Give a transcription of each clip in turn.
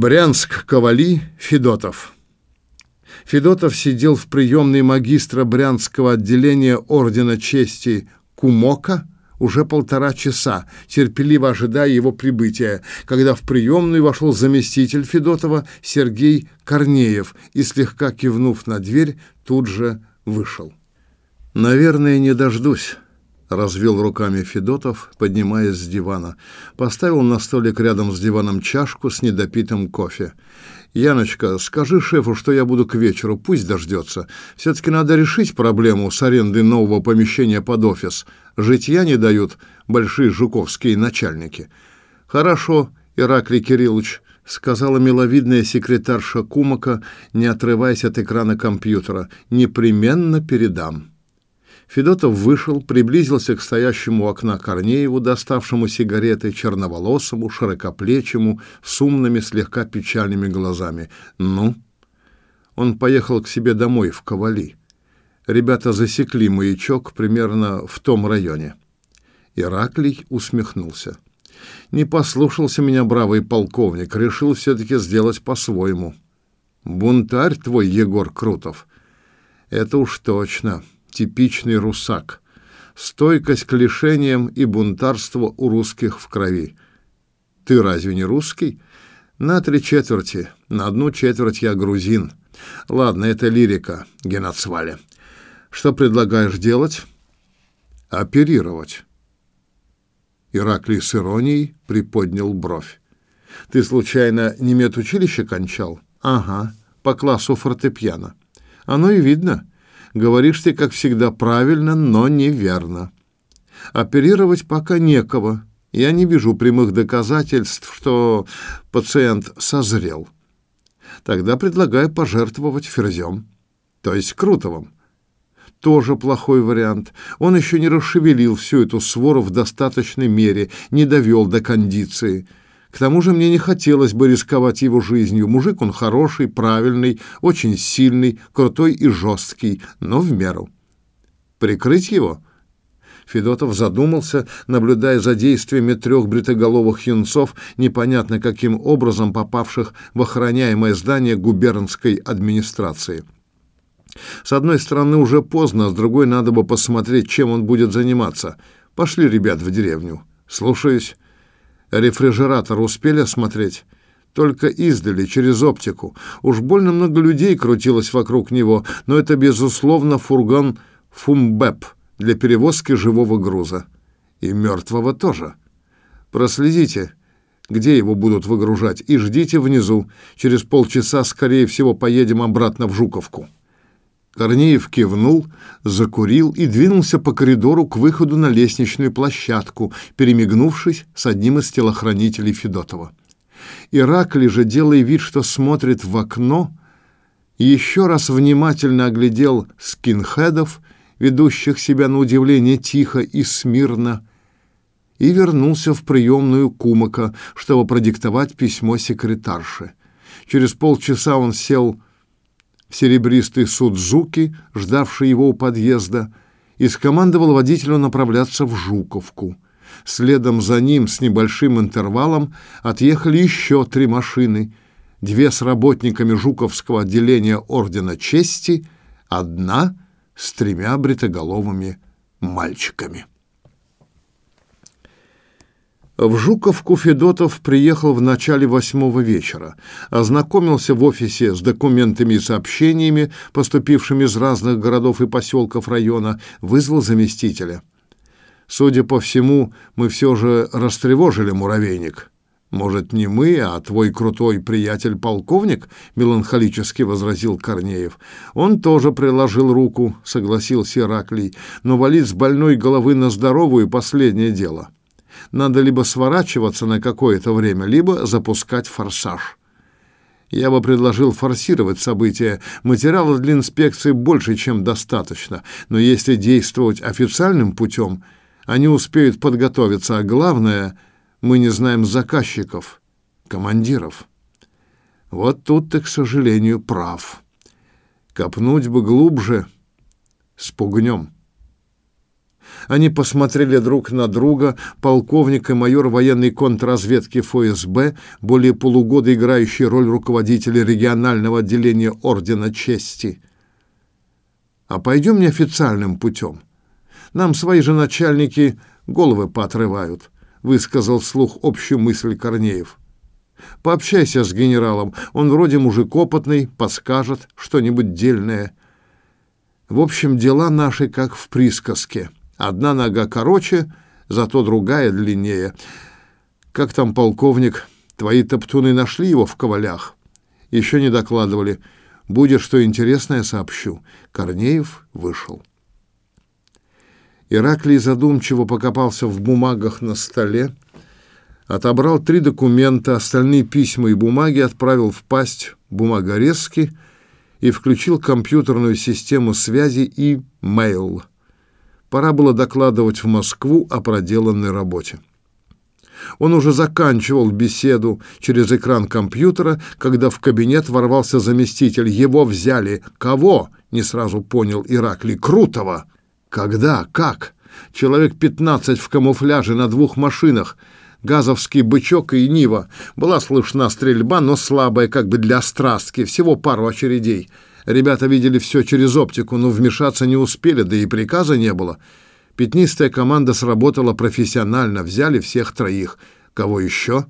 Брянск, Ковали, Федотов. Федотов сидел в приемной магистра Брянского отделения Ордена Чести Кумока уже полтора часа, терпеливо ожидая его прибытия, когда в приемную вошел заместитель Федотова Сергей Корнеев и, слегка кивнув на дверь, тут же вышел. «Наверное, не дождусь», развел руками Федотов, поднимаясь с дивана. Поставил на столик рядом с диваном чашку с недопитым кофе. «Яночка, скажи шефу, что я буду к вечеру, пусть дождется. Все-таки надо решить проблему с арендой нового помещения под офис. Житья не дают большие жуковские начальники». «Хорошо, Ираклий Кириллович», — сказала миловидная секретарша Кумака, не отрываясь от экрана компьютера. «Непременно передам». Федотов вышел, приблизился к стоящему у окна Корнееву, доставшему сигареты, черноволосому, широкоплечему, с умными, слегка печальными глазами. «Ну?» Он поехал к себе домой, в Ковали. Ребята засекли маячок примерно в том районе. Ираклий усмехнулся. «Не послушался меня бравый полковник, решил все-таки сделать по-своему. Бунтарь твой, Егор Крутов. Это уж точно» типичный русак. Стойкость к лишениям и бунтарство у русских в крови. Ты разве не русский? На три четверти, на одну четверть я грузин. Ладно, это лирика, Геноцвали. Что предлагаешь делать? Оперировать. Ираклий с иронией приподнял бровь. Ты случайно не медучилище кончал? Ага, по классу фортепиано. Оно и видно. Говоришь ты, как всегда, правильно, но неверно. Оперировать пока некого. Я не вижу прямых доказательств, что пациент созрел. Тогда предлагаю пожертвовать ферзем, то есть Крутовым. Тоже плохой вариант. Он еще не расшевелил всю эту свору в достаточной мере, не довел до кондиции – к тому же мне не хотелось бы рисковать его жизнью. Мужик он хороший, правильный, очень сильный, крутой и жесткий, но в меру. Прикрыть его? Федотов задумался, наблюдая за действиями трех бритоголовых юнцов, непонятно каким образом попавших в охраняемое здание губернской администрации. С одной стороны, уже поздно, с другой надо бы посмотреть, чем он будет заниматься. Пошли, ребят, в деревню. Слушаюсь. Рефрижератор успели осмотреть? Только издали, через оптику. Уж больно много людей крутилось вокруг него, но это, безусловно, фургон «Фумбэп» для перевозки живого груза. И мертвого тоже. Проследите, где его будут выгружать, и ждите внизу. Через полчаса, скорее всего, поедем обратно в Жуковку. Корнеев кивнул, закурил и двинулся по коридору к выходу на лестничную площадку, перемигнувшись с одним из телохранителей Федотова. Ираклий же, делая вид, что смотрит в окно, еще раз внимательно оглядел скинхедов, ведущих себя на удивление тихо и смирно, и вернулся в приемную Кумака, чтобы продиктовать письмо секретарше. Через полчаса он сел серебристый Судзуки, ждавший его у подъезда, и скомандовал водителю направляться в Жуковку. Следом за ним с небольшим интервалом отъехали еще три машины, две с работниками Жуковского отделения Ордена Чести, одна с тремя бритоголовыми мальчиками. В Жуковку Федотов приехал в начале восьмого вечера, ознакомился в офисе с документами и сообщениями, поступившими из разных городов и поселков района, вызвал заместителя. Судя по всему, мы все же растревожили муравейник. Может, не мы, а твой крутой приятель-полковник, меланхолически возразил Корнеев. Он тоже приложил руку, согласился Ираклий, но валить с больной головы на здоровую последнее дело. Надо либо сворачиваться на какое-то время, либо запускать форсаж. Я бы предложил форсировать события. Материала для инспекции больше, чем достаточно. Но если действовать официальным путем, они успеют подготовиться. А главное, мы не знаем заказчиков, командиров. Вот тут ты, к сожалению, прав. Копнуть бы глубже, спугнем. Они посмотрели друг на друга, полковник и майор военной контрразведки ФСБ, более полугода играющий роль руководителя регионального отделения Ордена Чести. А пойдем неофициальным путем. Нам свои же начальники головы поотрывают, высказал вслух общую мысль Корнеев. Пообщайся с генералом, он вроде мужик опытный, подскажет что-нибудь дельное. В общем, дела наши как в присказке. Одна нога короче, зато другая длиннее. Как там полковник? Твои топтуны нашли его в ковалях? Еще не докладывали. Будет что интересное, сообщу. Корнеев вышел. Ираклий задумчиво покопался в бумагах на столе, отобрал три документа, остальные письма и бумаги отправил в пасть бумагорезки и включил компьютерную систему связи и mail. Пора было докладывать в Москву о проделанной работе. Он уже заканчивал беседу через экран компьютера, когда в кабинет ворвался заместитель. Его взяли. Кого? Не сразу понял Ираклий. Крутого. Когда? Как? Человек пятнадцать в камуфляже на двух машинах. Газовский бычок и Нива. Была слышна стрельба, но слабая, как бы для страстки. Всего пару очередей. Ребята видели все через оптику, но вмешаться не успели, да и приказа не было. Пятнистая команда сработала профессионально, взяли всех троих. Кого еще?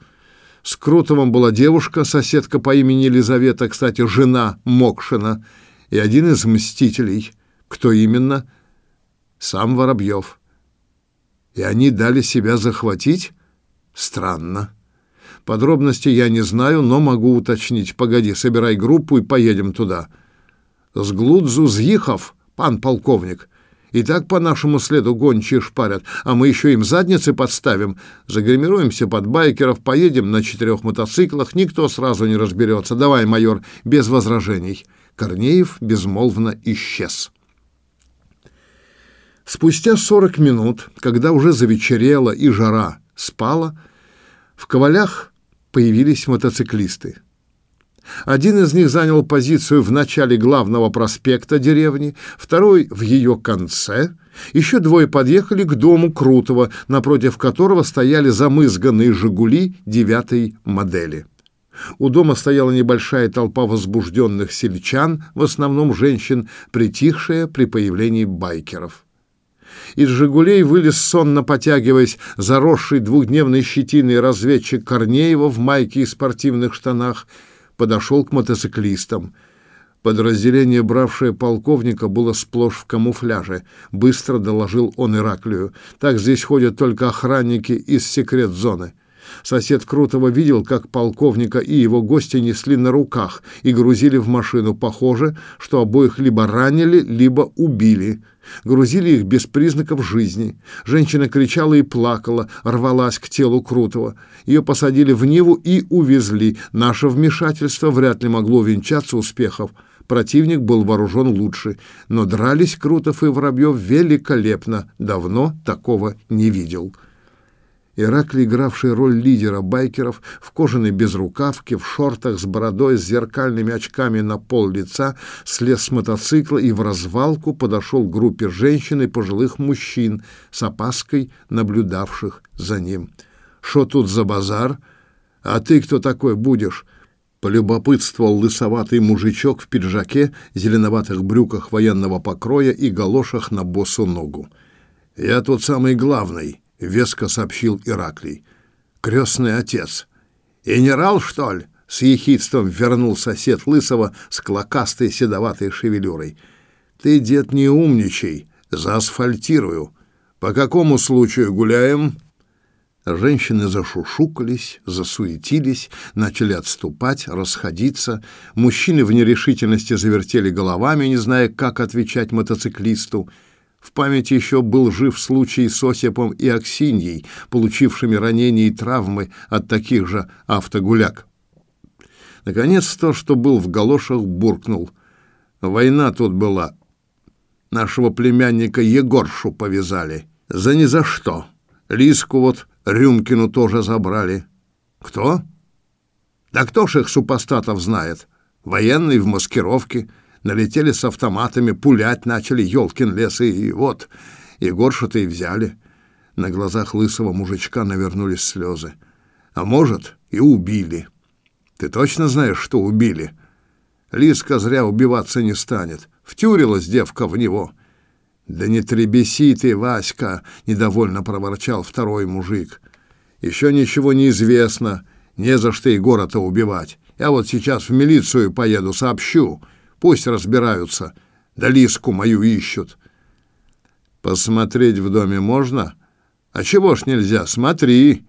С Крутовым была девушка, соседка по имени Елизавета, кстати, жена Мокшина, и один из мстителей. Кто именно? Сам Воробьев. И они дали себя захватить? Странно. Подробностей я не знаю, но могу уточнить. Погоди, собирай группу и поедем туда. С Глудзу Зъихов, пан полковник. И так по нашему следу гончие шпарят, а мы еще им задницы подставим. Загримируемся под байкеров, поедем на четырех мотоциклах, никто сразу не разберется. Давай, майор, без возражений. Корнеев безмолвно исчез. Спустя сорок минут, когда уже завечерело и жара спала, в ковалях появились мотоциклисты. Один из них занял позицию в начале главного проспекта деревни, второй в ее конце. Еще двое подъехали к дому Крутого, напротив которого стояли замызганные «Жигули» девятой модели. У дома стояла небольшая толпа возбужденных сельчан, в основном женщин, притихшая при появлении байкеров. Из «Жигулей» вылез сонно потягиваясь заросший двухдневной щетиной разведчик Корнеева в майке и спортивных штанах – подошел к мотоциклистам. Подразделение, бравшее полковника, было сплошь в камуфляже. Быстро доложил он Ираклию. Так здесь ходят только охранники из секрет-зоны. Сосед Крутого видел, как полковника и его гости несли на руках и грузили в машину. Похоже, что обоих либо ранили, либо убили. Грузили их без признаков жизни. Женщина кричала и плакала, рвалась к телу Крутого. Ее посадили в Ниву и увезли. Наше вмешательство вряд ли могло венчаться успехов. Противник был вооружен лучше, но дрались Крутов и Воробьев великолепно. Давно такого не видел. Ираклий, игравший роль лидера байкеров, в кожаной безрукавке, в шортах с бородой, с зеркальными очками на пол лица, слез с мотоцикла и в развалку подошел к группе женщин и пожилых мужчин с опаской, наблюдавших за ним. «Шо тут за базар? А ты кто такой будешь?» Полюбопытствовал лысоватый мужичок в пиджаке, зеленоватых брюках военного покроя и галошах на босу ногу. «Я тут самый главный», — веско сообщил Ираклий. «Крестный отец». «Генерал, что ли?» — с ехидством вернул сосед Лысого с клокастой седоватой шевелюрой. «Ты, дед, не умничай, заасфальтирую. По какому случаю гуляем?» Женщины зашушукались, засуетились, начали отступать, расходиться. Мужчины в нерешительности завертели головами, не зная, как отвечать мотоциклисту. В памяти еще был жив случай с Осипом и Аксиньей, получившими ранения и травмы от таких же автогуляк. Наконец, то, что был в галошах, буркнул. Война тут была. Нашего племянника Егоршу повязали. За ни за что. Лиску вот Рюмкину тоже забрали. Кто? Да кто ж их супостатов знает? Военный в маскировке налетели с автоматами, пулять начали, елкин лес, и вот Егоршу-то и взяли. На глазах лысого мужичка навернулись слезы. А может, и убили. Ты точно знаешь, что убили? Лиска зря убиваться не станет. Втюрилась девка в него. Да не требеси ты, Васька, недовольно проворчал второй мужик. Еще ничего не известно, не за что Егора-то убивать. Я вот сейчас в милицию поеду, сообщу. Пусть разбираются. Да Лиску мою ищут. Посмотреть в доме можно? А чего ж нельзя? Смотри.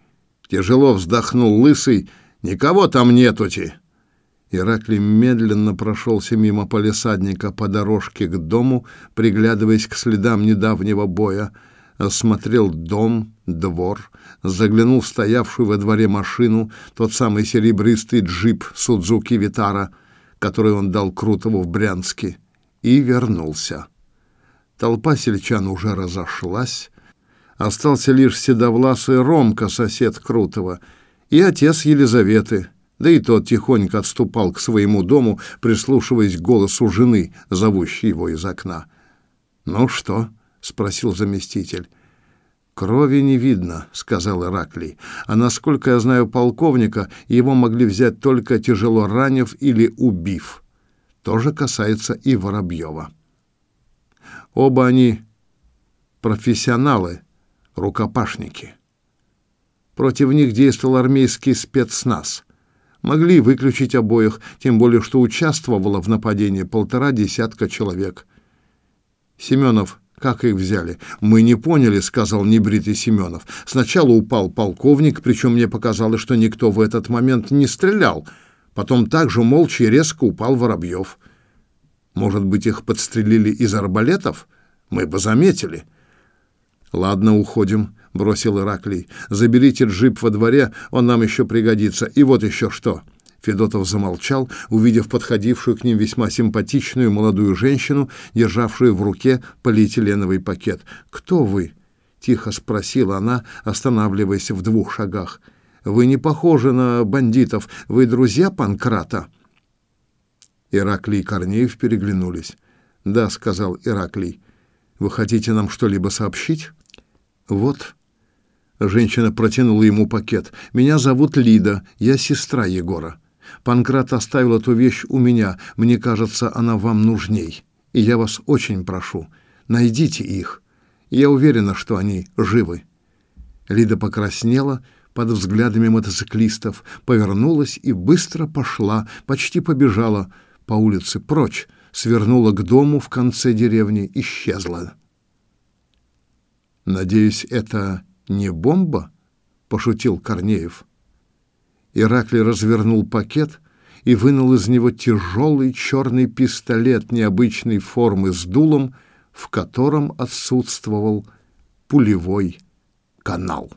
Тяжело вздохнул лысый. Никого там нетути. Ираклий медленно прошелся мимо полисадника по дорожке к дому, приглядываясь к следам недавнего боя, осмотрел дом, двор, заглянул в стоявшую во дворе машину, тот самый серебристый джип Судзуки Витара, который он дал Крутову в Брянске, и вернулся. Толпа сельчан уже разошлась, остался лишь седовласый Ромка, сосед Крутова, и отец Елизаветы — да и тот тихонько отступал к своему дому, прислушиваясь к голосу жены, зовущей его из окна. «Ну что?» — спросил заместитель. «Крови не видно», — сказал Ираклий. «А насколько я знаю полковника, его могли взять только тяжело ранив или убив. То же касается и Воробьева. Оба они профессионалы, рукопашники. Против них действовал армейский спецназ. Могли выключить обоих, тем более что участвовало в нападении полтора десятка человек. Семенов как их взяли? Мы не поняли, сказал небритый Семенов. Сначала упал полковник, причем мне показалось, что никто в этот момент не стрелял. Потом также молча и резко упал Воробьев. Может быть, их подстрелили из арбалетов? Мы бы заметили. Ладно, уходим бросил Ираклий. Заберите джип во дворе, он нам еще пригодится. И вот еще что. Федотов замолчал, увидев подходившую к ним весьма симпатичную молодую женщину, державшую в руке полиэтиленовый пакет. «Кто вы?» — тихо спросила она, останавливаясь в двух шагах. «Вы не похожи на бандитов. Вы друзья Панкрата?» Ираклий и Корнеев переглянулись. «Да», — сказал Ираклий. «Вы хотите нам что-либо сообщить?» «Вот», Женщина протянула ему пакет. «Меня зовут Лида, я сестра Егора. Панкрат оставил эту вещь у меня. Мне кажется, она вам нужней. И я вас очень прошу, найдите их. Я уверена, что они живы». Лида покраснела под взглядами мотоциклистов, повернулась и быстро пошла, почти побежала по улице прочь, свернула к дому в конце деревни, исчезла. «Надеюсь, это не бомба?» — пошутил Корнеев. Ираклий развернул пакет и вынул из него тяжелый черный пистолет необычной формы с дулом, в котором отсутствовал пулевой канал.